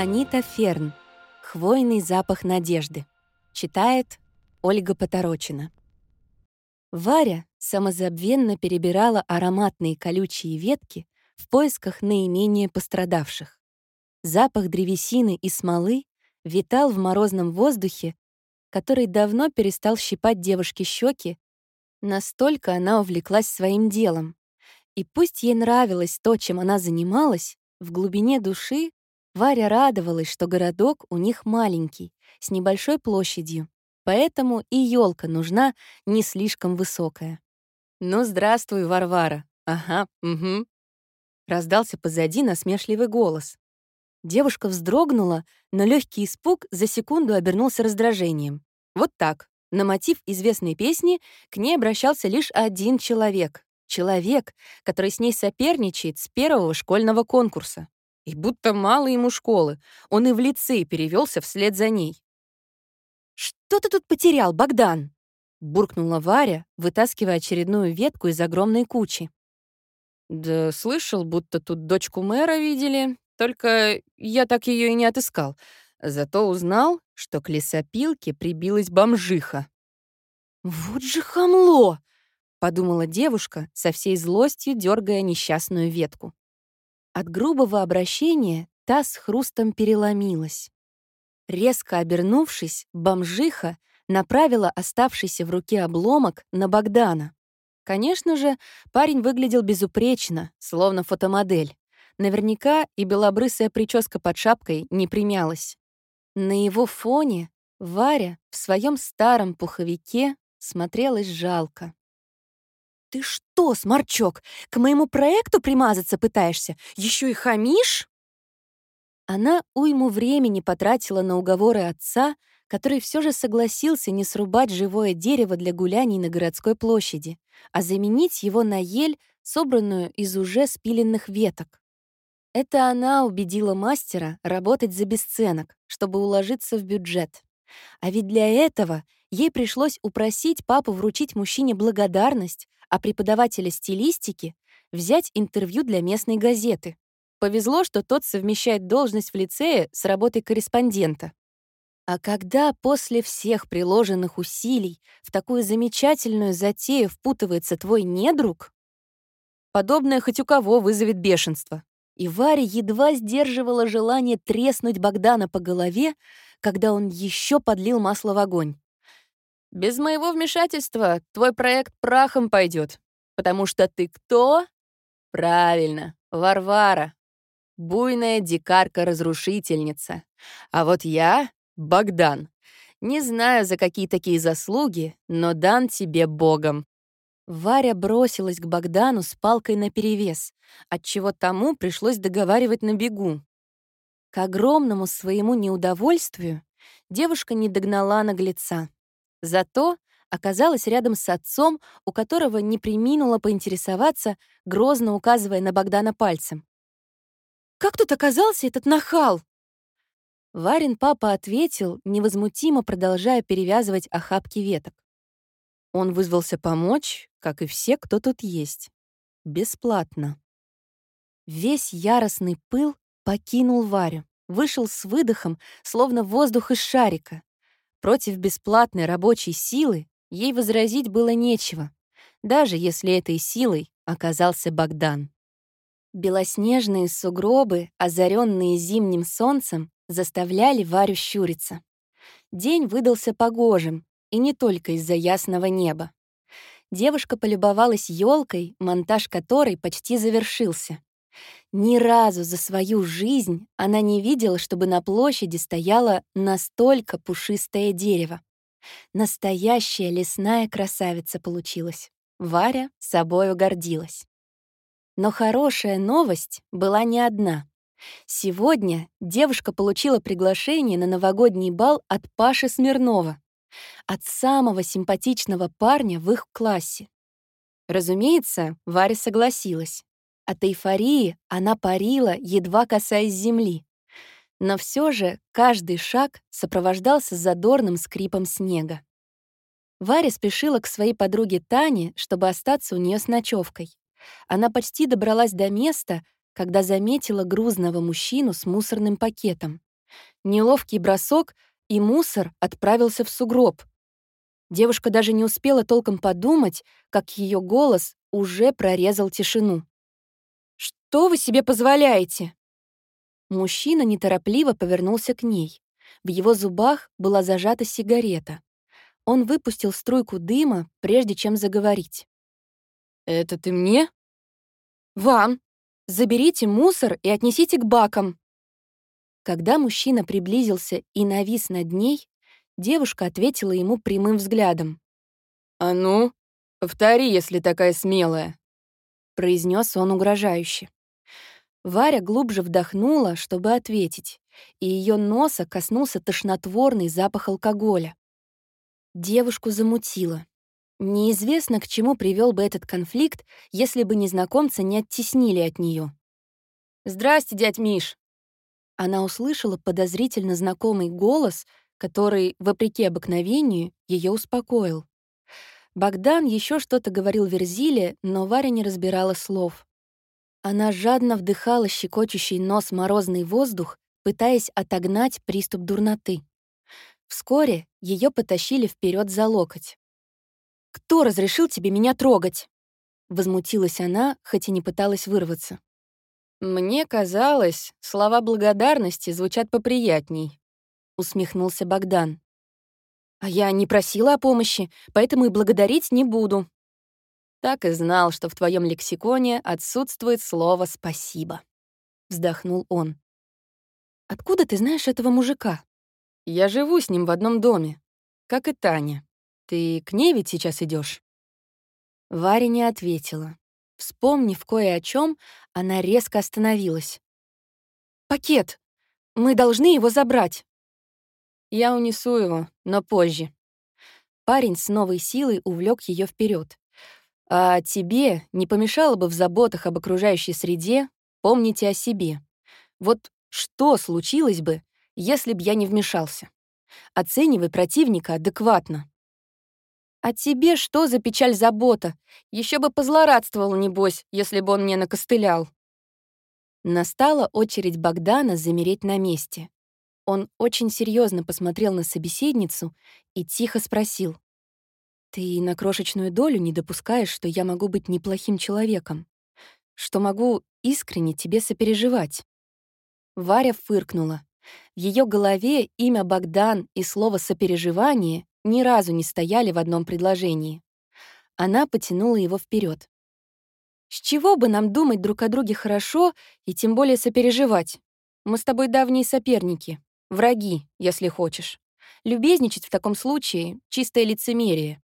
Анита Ферн. Хвойный запах надежды. Читает Ольга Поторочина. Варя самозабвенно перебирала ароматные колючие ветки в поисках наименее пострадавших. Запах древесины и смолы витал в морозном воздухе, который давно перестал щипать девушке щеки, настолько она увлеклась своим делом. И пусть ей нравилось то, чем она занималась, в глубине души Варя радовалась, что городок у них маленький, с небольшой площадью, поэтому и елка нужна не слишком высокая. «Ну, здравствуй, Варвара!» «Ага, угу», — раздался позади насмешливый голос. Девушка вздрогнула, но легкий испуг за секунду обернулся раздражением. Вот так, на мотив известной песни, к ней обращался лишь один человек. Человек, который с ней соперничает с первого школьного конкурса. И будто мало ему школы, он и в лицей перевелся вслед за ней. «Что ты тут потерял, Богдан?» — буркнула Варя, вытаскивая очередную ветку из огромной кучи. «Да слышал, будто тут дочку мэра видели, только я так ее и не отыскал. Зато узнал, что к лесопилке прибилась бомжиха». «Вот же хамло!» — подумала девушка, со всей злостью дергая несчастную ветку. От грубого обращения та с хрустом переломилась. Резко обернувшись, бомжиха направила оставшийся в руке обломок на Богдана. Конечно же, парень выглядел безупречно, словно фотомодель. Наверняка и белобрысая прическа под шапкой не примялась. На его фоне Варя в своем старом пуховике смотрелась жалко. «Ты что, сморчок, к моему проекту примазаться пытаешься? Еще и хамишь?» Она уйму времени потратила на уговоры отца, который все же согласился не срубать живое дерево для гуляний на городской площади, а заменить его на ель, собранную из уже спиленных веток. Это она убедила мастера работать за бесценок, чтобы уложиться в бюджет. А ведь для этого ей пришлось упросить папу вручить мужчине благодарность, а преподавателя стилистики взять интервью для местной газеты. Повезло, что тот совмещает должность в лицее с работой корреспондента. А когда после всех приложенных усилий в такую замечательную затею впутывается твой недруг, подобное хоть у кого вызовет бешенство. И Варя едва сдерживала желание треснуть Богдана по голове, когда он еще подлил масло в огонь. Без моего вмешательства твой проект прахом пойдет, потому что ты кто? Правильно, Варвара. Буйная дикарка-разрушительница. А вот я — Богдан. Не знаю, за какие такие заслуги, но дан тебе Богом. Варя бросилась к Богдану с палкой наперевес, отчего тому пришлось договаривать на бегу. К огромному своему неудовольствию девушка не догнала наглеца. Зато оказалась рядом с отцом, у которого не приминула поинтересоваться, грозно указывая на Богдана пальцем. «Как тут оказался этот нахал?» Варин папа ответил, невозмутимо продолжая перевязывать охапки веток. Он вызвался помочь, как и все, кто тут есть. Бесплатно. Весь яростный пыл покинул Варю, вышел с выдохом, словно воздух из шарика. Против бесплатной рабочей силы ей возразить было нечего, даже если этой силой оказался Богдан. Белоснежные сугробы, озаренные зимним солнцем, заставляли Варю щуриться. День выдался погожим, и не только из-за ясного неба. Девушка полюбовалась елкой, монтаж которой почти завершился. Ни разу за свою жизнь она не видела, чтобы на площади стояло настолько пушистое дерево. Настоящая лесная красавица получилась. Варя собою гордилась. Но хорошая новость была не одна. Сегодня девушка получила приглашение на новогодний бал от Паши Смирнова, от самого симпатичного парня в их классе. Разумеется, Варя согласилась. От эйфории она парила, едва касаясь земли. Но все же каждый шаг сопровождался задорным скрипом снега. Варя спешила к своей подруге Тане, чтобы остаться у нее с ночевкой. Она почти добралась до места, когда заметила грузного мужчину с мусорным пакетом. Неловкий бросок, и мусор отправился в сугроб. Девушка даже не успела толком подумать, как ее голос уже прорезал тишину. «Что вы себе позволяете?» Мужчина неторопливо повернулся к ней. В его зубах была зажата сигарета. Он выпустил струйку дыма, прежде чем заговорить. «Это ты мне?» «Вам. Заберите мусор и отнесите к бакам». Когда мужчина приблизился и навис над ней, девушка ответила ему прямым взглядом. «А ну, повтори, если такая смелая», — произнес он угрожающе. Варя глубже вдохнула, чтобы ответить, и ее носа коснулся тошнотворный запах алкоголя. Девушку замутило. Неизвестно, к чему привел бы этот конфликт, если бы незнакомца не оттеснили от нее. «Здрасте, дядь Миш!» Она услышала подозрительно знакомый голос, который, вопреки обыкновению, ее успокоил. Богдан еще что-то говорил Верзиле, но Варя не разбирала слов. Она жадно вдыхала щекочущий нос морозный воздух, пытаясь отогнать приступ дурноты. Вскоре ее потащили вперед за локоть. «Кто разрешил тебе меня трогать?» Возмутилась она, хоть и не пыталась вырваться. «Мне казалось, слова благодарности звучат поприятней», — усмехнулся Богдан. «А я не просила о помощи, поэтому и благодарить не буду», так и знал, что в твоем лексиконе отсутствует слово «спасибо», — вздохнул он. «Откуда ты знаешь этого мужика?» «Я живу с ним в одном доме, как и Таня. Ты к ней ведь сейчас идешь? Варя не ответила. Вспомнив кое о чем, она резко остановилась. «Пакет! Мы должны его забрать!» «Я унесу его, но позже». Парень с новой силой увлек ее вперед. А тебе не помешало бы в заботах об окружающей среде помните о себе. Вот что случилось бы, если б я не вмешался? Оценивай противника адекватно. А тебе что за печаль-забота? Еще бы позлорадствовал, небось, если бы он мне накостылял. Настала очередь Богдана замереть на месте. Он очень серьезно посмотрел на собеседницу и тихо спросил. Ты на крошечную долю не допускаешь, что я могу быть неплохим человеком, что могу искренне тебе сопереживать. Варя фыркнула. В ее голове имя Богдан и слово «сопереживание» ни разу не стояли в одном предложении. Она потянула его вперед. «С чего бы нам думать друг о друге хорошо и тем более сопереживать? Мы с тобой давние соперники, враги, если хочешь. Любезничать в таком случае — чистое лицемерие.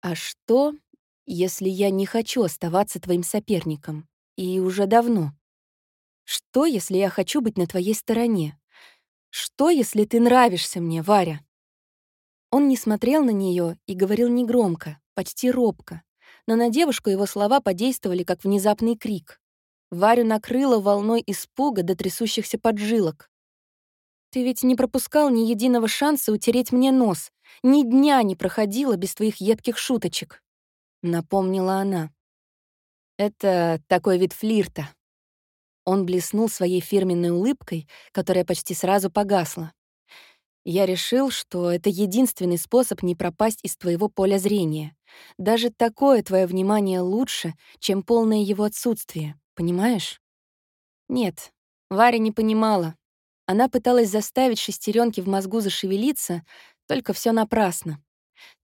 А что, если я не хочу оставаться твоим соперником? И уже давно. Что, если я хочу быть на твоей стороне? Что, если ты нравишься мне, Варя? Он не смотрел на нее и говорил негромко, почти робко. Но на девушку его слова подействовали, как внезапный крик. Варю накрыло волной испуга до трясущихся поджилок. Ты ведь не пропускал ни единого шанса утереть мне нос. Ни дня не проходило без твоих едких шуточек. Напомнила она. Это такой вид флирта. Он блеснул своей фирменной улыбкой, которая почти сразу погасла. Я решил, что это единственный способ не пропасть из твоего поля зрения. Даже такое твое внимание лучше, чем полное его отсутствие, понимаешь? Нет, Варя не понимала, она пыталась заставить шестеренки в мозгу зашевелиться, только все напрасно.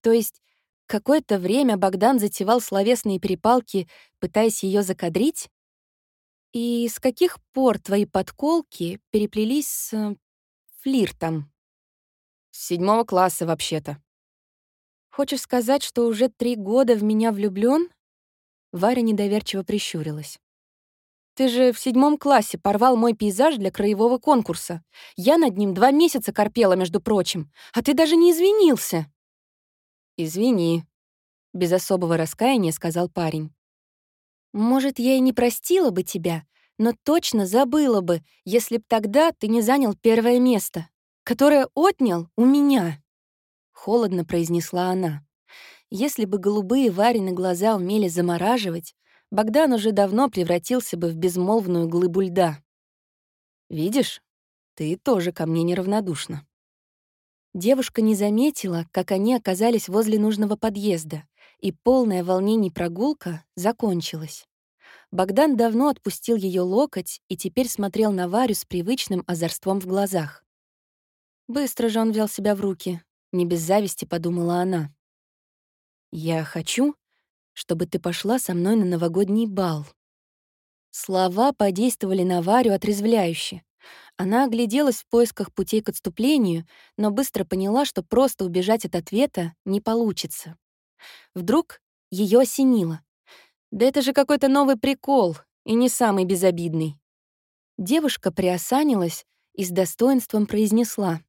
То есть какое-то время Богдан затевал словесные перепалки, пытаясь ее закадрить? И с каких пор твои подколки переплелись с э, флиртом? С седьмого класса, вообще-то. Хочешь сказать, что уже три года в меня влюблён? Варя недоверчиво прищурилась. Ты же в седьмом классе порвал мой пейзаж для краевого конкурса. Я над ним два месяца корпела, между прочим, а ты даже не извинился». «Извини», — без особого раскаяния сказал парень. «Может, я и не простила бы тебя, но точно забыла бы, если б тогда ты не занял первое место, которое отнял у меня», — холодно произнесла она. Если бы голубые Варины глаза умели замораживать, Богдан уже давно превратился бы в безмолвную глыбу льда. «Видишь, ты тоже ко мне неравнодушна». Девушка не заметила, как они оказались возле нужного подъезда, и полная волнений прогулка закончилась. Богдан давно отпустил ее локоть и теперь смотрел на Варю с привычным озорством в глазах. Быстро же он взял себя в руки, не без зависти подумала она. «Я хочу, чтобы ты пошла со мной на новогодний бал». Слова подействовали на Варю отрезвляюще. Она огляделась в поисках путей к отступлению, но быстро поняла, что просто убежать от ответа не получится. Вдруг ее осенило. Да это же какой-то новый прикол, и не самый безобидный. Девушка приосанилась и с достоинством произнесла.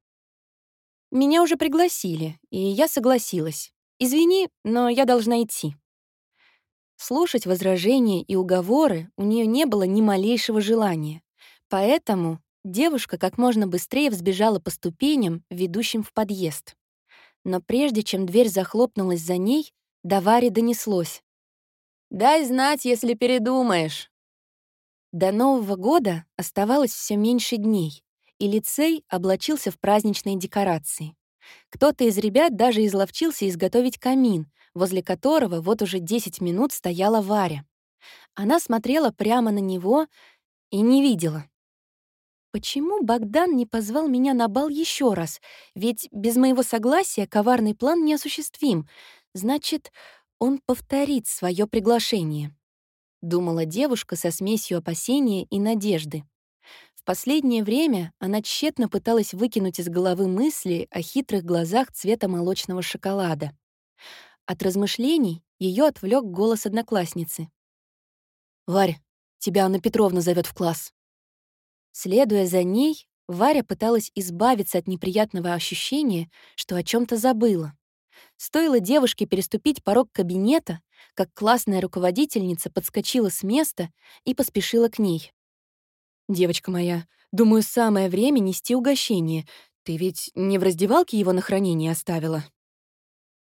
«Меня уже пригласили, и я согласилась. Извини, но я должна идти». Слушать возражения и уговоры у нее не было ни малейшего желания, поэтому девушка как можно быстрее взбежала по ступеням, ведущим в подъезд. Но прежде чем дверь захлопнулась за ней, до Вари донеслось. Дай знать, если передумаешь. До Нового года оставалось все меньше дней, и лицей облачился в праздничные декорации. Кто-то из ребят даже изловчился изготовить камин, возле которого вот уже 10 минут стояла Варя. Она смотрела прямо на него и не видела. Почему Богдан не позвал меня на бал еще раз? Ведь без моего согласия коварный план неосуществим. Значит, он повторит свое приглашение. Думала девушка со смесью опасения и надежды. В последнее время она тщетно пыталась выкинуть из головы мысли о хитрых глазах цвета молочного шоколада. От размышлений ее отвлек голос одноклассницы. «Варя, тебя Анна Петровна зовет в класс». Следуя за ней, Варя пыталась избавиться от неприятного ощущения, что о чем то забыла. Стоило девушке переступить порог кабинета, как классная руководительница подскочила с места и поспешила к ней. «Девочка моя, думаю, самое время нести угощение. Ты ведь не в раздевалке его на хранение оставила?»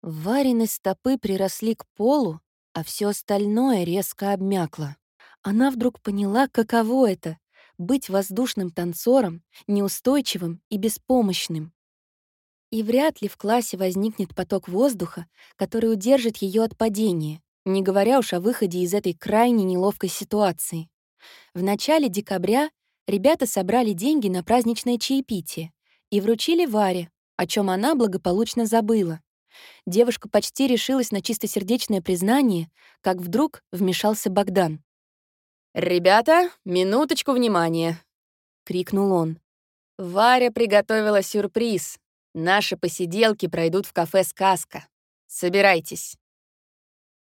Варины стопы приросли к полу, а все остальное резко обмякло. Она вдруг поняла, каково это — быть воздушным танцором, неустойчивым и беспомощным. И вряд ли в классе возникнет поток воздуха, который удержит ее от падения, не говоря уж о выходе из этой крайне неловкой ситуации. В начале декабря ребята собрали деньги на праздничное чаепитие и вручили Варе, о чем она благополучно забыла. Девушка почти решилась на чистосердечное признание, как вдруг вмешался Богдан. «Ребята, минуточку внимания!» — крикнул он. «Варя приготовила сюрприз. Наши посиделки пройдут в кафе «Сказка». Собирайтесь».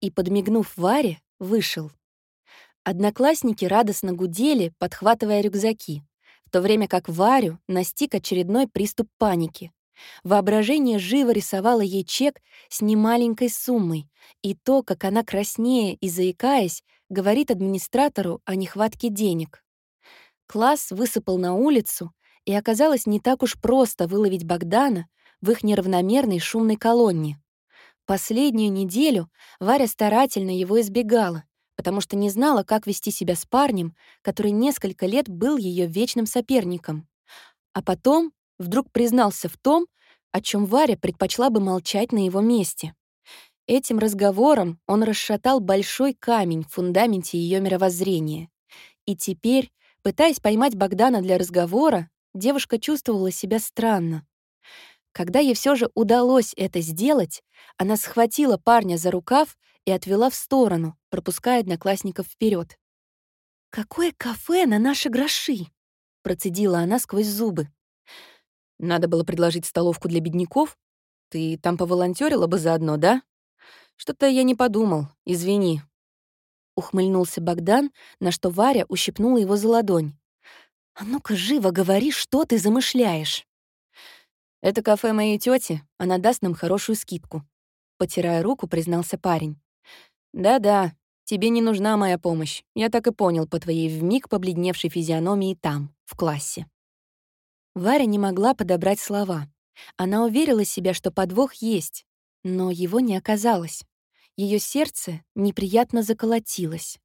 И, подмигнув Варе, вышел. Одноклассники радостно гудели, подхватывая рюкзаки, в то время как Варю настиг очередной приступ паники. Воображение живо рисовало ей чек с немаленькой суммой, и то, как она краснея и заикаясь, говорит администратору о нехватке денег. Класс высыпал на улицу, и оказалось не так уж просто выловить Богдана в их неравномерной шумной колонне. Последнюю неделю Варя старательно его избегала, потому что не знала, как вести себя с парнем, который несколько лет был ее вечным соперником. А потом вдруг признался в том, о чем Варя предпочла бы молчать на его месте. Этим разговором он расшатал большой камень в фундаменте ее мировоззрения. И теперь, пытаясь поймать Богдана для разговора, девушка чувствовала себя странно. Когда ей все же удалось это сделать, она схватила парня за рукав и отвела в сторону, пропуская одноклассников вперед. «Какое кафе на наши гроши?» — процедила она сквозь зубы. «Надо было предложить столовку для бедняков. Ты там поволонтерила бы заодно, да? Что-то я не подумал, извини». Ухмыльнулся Богдан, на что Варя ущипнула его за ладонь. «А ну-ка, живо говори, что ты замышляешь!» «Это кафе моей тети, она даст нам хорошую скидку», — потирая руку, признался парень. «Да-да, тебе не нужна моя помощь. Я так и понял по твоей вмиг побледневшей физиономии там, в классе». Варя не могла подобрать слова. Она уверила себя, что подвох есть, но его не оказалось. Ее сердце неприятно заколотилось.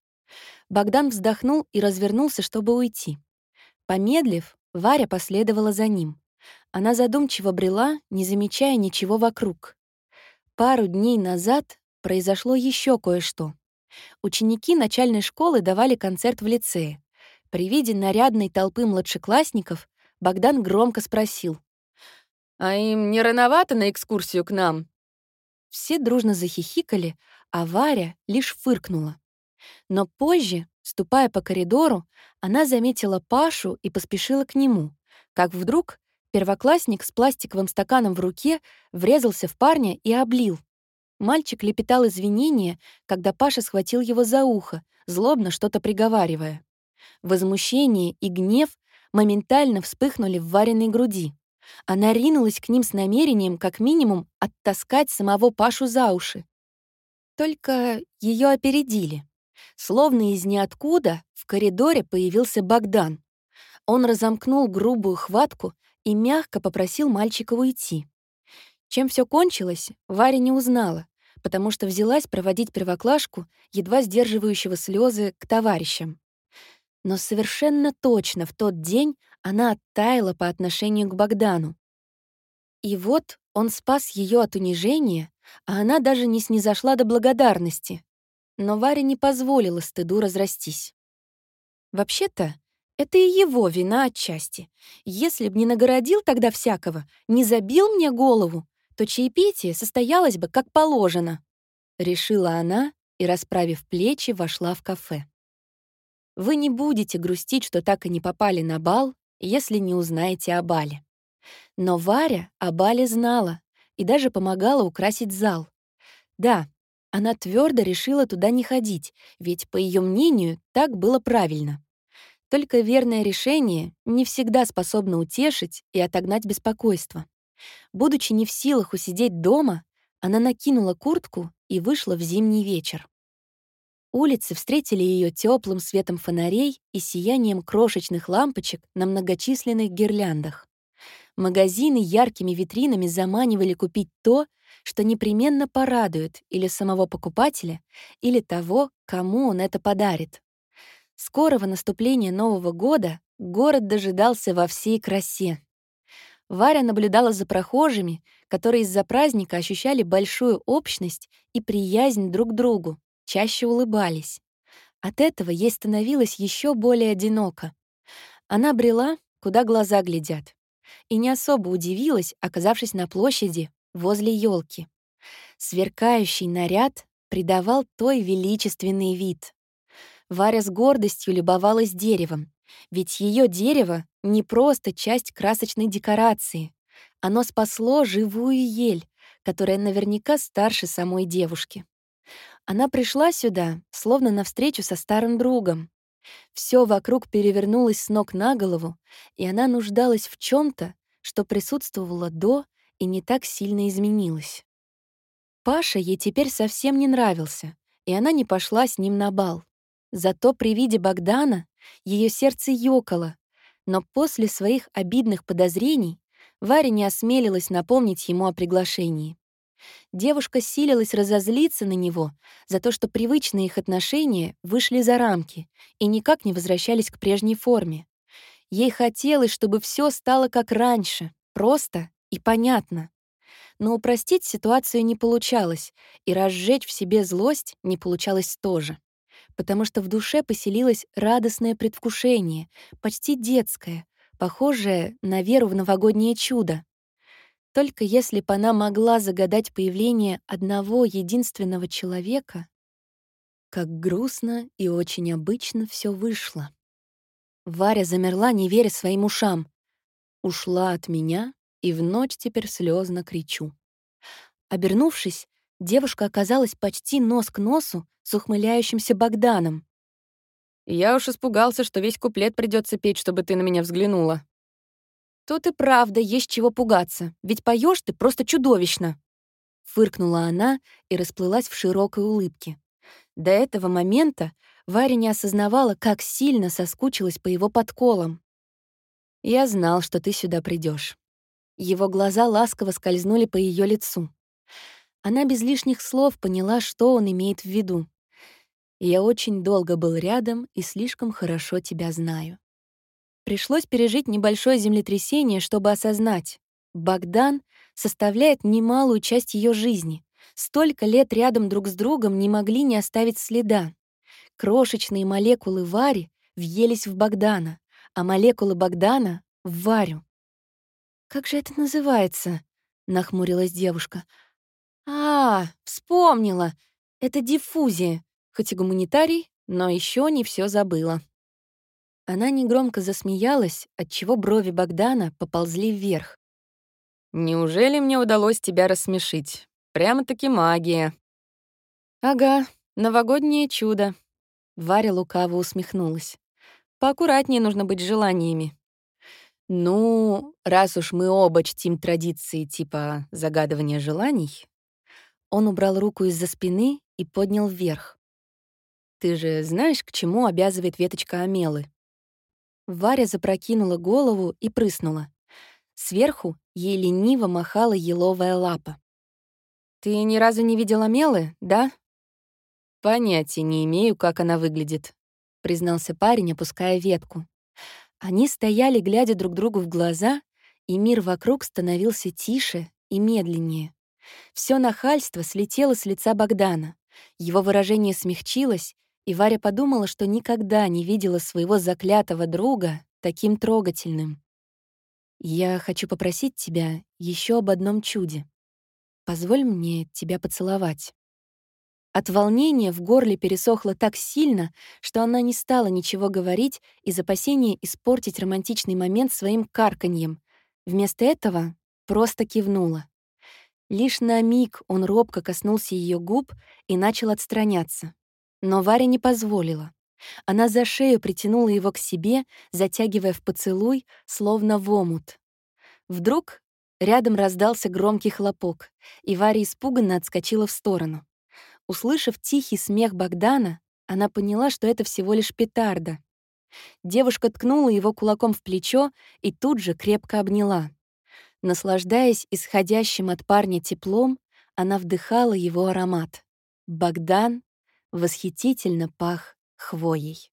Богдан вздохнул и развернулся, чтобы уйти. Помедлив, Варя последовала за ним. Она задумчиво брела, не замечая ничего вокруг. Пару дней назад произошло еще кое-что. Ученики начальной школы давали концерт в лицее. При виде нарядной толпы младшеклассников Богдан громко спросил. «А им не рановато на экскурсию к нам?» Все дружно захихикали, а Варя лишь фыркнула. Но позже, ступая по коридору, она заметила Пашу и поспешила к нему, как вдруг первоклассник с пластиковым стаканом в руке врезался в парня и облил. Мальчик лепетал извинения, когда Паша схватил его за ухо, злобно что-то приговаривая. Возмущение и гнев моментально вспыхнули в вареной груди. Она ринулась к ним с намерением, как минимум, оттаскать самого Пашу за уши. Только ее опередили. Словно из ниоткуда в коридоре появился Богдан. Он разомкнул грубую хватку и мягко попросил мальчика уйти. Чем все кончилось, Варя не узнала, потому что взялась проводить первоклашку, едва сдерживающего слезы, к товарищам. Но совершенно точно в тот день она оттаяла по отношению к Богдану. И вот он спас ее от унижения, а она даже не снизошла до благодарности. Но Варя не позволила стыду разрастись. Вообще-то, это и его вина отчасти. Если б не нагородил тогда всякого, не забил мне голову, то чаепитие состоялось бы как положено. Решила она и, расправив плечи, вошла в кафе. Вы не будете грустить, что так и не попали на бал, если не узнаете о бале. Но Варя о бале знала и даже помогала украсить зал. Да, она твердо решила туда не ходить, ведь, по ее мнению, так было правильно. Только верное решение не всегда способно утешить и отогнать беспокойство. Будучи не в силах усидеть дома, она накинула куртку и вышла в зимний вечер. Улицы встретили ее теплым светом фонарей и сиянием крошечных лампочек на многочисленных гирляндах. Магазины яркими витринами заманивали купить то, что непременно порадует или самого покупателя, или того, кому он это подарит. Скорого наступления Нового года город дожидался во всей красе. Варя наблюдала за прохожими, которые из-за праздника ощущали большую общность и приязнь друг к другу, чаще улыбались. От этого ей становилось еще более одиноко. Она брела, куда глаза глядят, и не особо удивилась, оказавшись на площади возле елки. Сверкающий наряд придавал той величественный вид. Варя с гордостью любовалась деревом, ведь ее дерево — не просто часть красочной декорации. Оно спасло живую ель, которая наверняка старше самой девушки. Она пришла сюда, словно навстречу со старым другом. Все вокруг перевернулось с ног на голову, и она нуждалась в чем то что присутствовало до и не так сильно изменилось. Паша ей теперь совсем не нравился, и она не пошла с ним на бал. Зато при виде Богдана ее сердце ёкало, но после своих обидных подозрений Варя не осмелилась напомнить ему о приглашении. Девушка силилась разозлиться на него за то, что привычные их отношения вышли за рамки и никак не возвращались к прежней форме. Ей хотелось, чтобы все стало как раньше, просто и понятно. Но упростить ситуацию не получалось, и разжечь в себе злость не получалось тоже. Потому что в душе поселилось радостное предвкушение, почти детское, похожее на веру в новогоднее чудо. Только если бы она могла загадать появление одного единственного человека, как грустно и очень обычно все вышло. Варя замерла, не веря своим ушам. Ушла от меня и в ночь теперь слезно кричу. Обернувшись, девушка оказалась почти нос к носу с ухмыляющимся Богданом. «Я уж испугался, что весь куплет придется петь, чтобы ты на меня взглянула». «Тут и правда есть чего пугаться, ведь поешь ты просто чудовищно!» Фыркнула она и расплылась в широкой улыбке. До этого момента Варя не осознавала, как сильно соскучилась по его подколам. «Я знал, что ты сюда придешь. Его глаза ласково скользнули по ее лицу. Она без лишних слов поняла, что он имеет в виду. «Я очень долго был рядом и слишком хорошо тебя знаю». Пришлось пережить небольшое землетрясение, чтобы осознать. Богдан составляет немалую часть ее жизни. Столько лет рядом друг с другом не могли не оставить следа. Крошечные молекулы Вари въелись в Богдана, а молекулы Богдана — в Варю. «Как же это называется?» — нахмурилась девушка. «А, вспомнила! Это диффузия, хоть и гуманитарий, но еще не все забыла». Она негромко засмеялась, отчего брови Богдана поползли вверх. «Неужели мне удалось тебя рассмешить? Прямо-таки магия». «Ага, новогоднее чудо», — Варя лукаво усмехнулась. «Поаккуратнее нужно быть с желаниями». «Ну, раз уж мы оба чтим традиции типа загадывания желаний...» Он убрал руку из-за спины и поднял вверх. «Ты же знаешь, к чему обязывает веточка Амелы?» Варя запрокинула голову и прыснула. Сверху ей лениво махала еловая лапа. «Ты ни разу не видела Мелы, да?» «Понятия не имею, как она выглядит», — признался парень, опуская ветку. Они стояли, глядя друг другу в глаза, и мир вокруг становился тише и медленнее. Все нахальство слетело с лица Богдана. Его выражение смягчилось, и Варя подумала, что никогда не видела своего заклятого друга таким трогательным. «Я хочу попросить тебя еще об одном чуде. Позволь мне тебя поцеловать». От волнения в горле пересохло так сильно, что она не стала ничего говорить из опасения испортить романтичный момент своим карканьем. Вместо этого просто кивнула. Лишь на миг он робко коснулся ее губ и начал отстраняться. Но Варя не позволила. Она за шею притянула его к себе, затягивая в поцелуй, словно в омут. Вдруг рядом раздался громкий хлопок, и Варя испуганно отскочила в сторону. Услышав тихий смех Богдана, она поняла, что это всего лишь петарда. Девушка ткнула его кулаком в плечо и тут же крепко обняла. Наслаждаясь исходящим от парня теплом, она вдыхала его аромат. Богдан восхитительно пах хвоей.